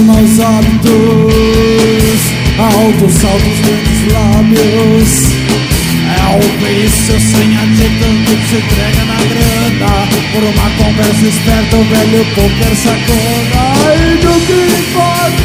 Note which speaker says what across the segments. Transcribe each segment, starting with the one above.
Speaker 1: maus hábitos Altos saltos, grandes lábios. É o vício sem atitude que se entrega na grana. Por uma conversa esperta o velho poker sacou Ai, do que importa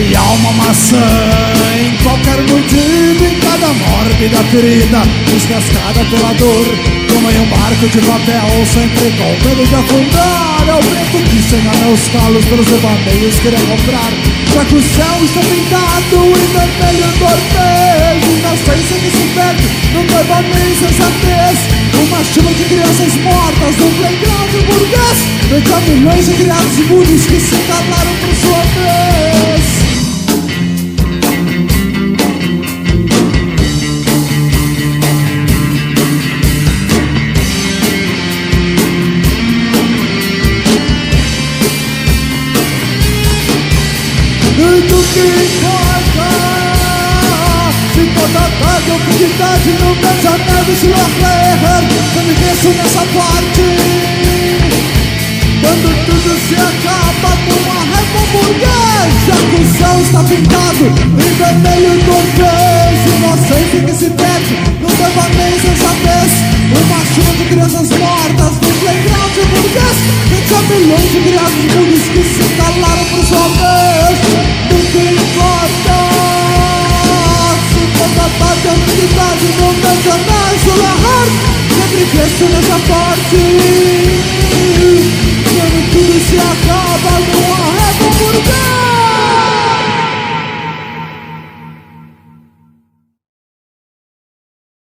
Speaker 1: E há uma maçã em qualquer motivo Em cada mórbida ferida Descascada pela dor. Como em um barco de papel Sempre com medo de afundar. É o vento que chega meus calos Pelos devaneios querer comprar. Já que o céu está pintado Em vermelho torpedo Inocência que se perde Num devaneio sensatez. Uma chuva de crianças mortas No playground burguês Entre a milhões de criados imundos Que se calaram Do que importa Se toda tarde ou fim de tarde Não deixa neve se arrer Eu me deixo nessa parte. Quando tudo se acaba Numa régua burguesa Que o céu está pintado Em vermelho do vez Inocência que se perde No devaneio sensatez Uma chuva de crianças mortas No playground burguês Entre a milhões de criados toda tarde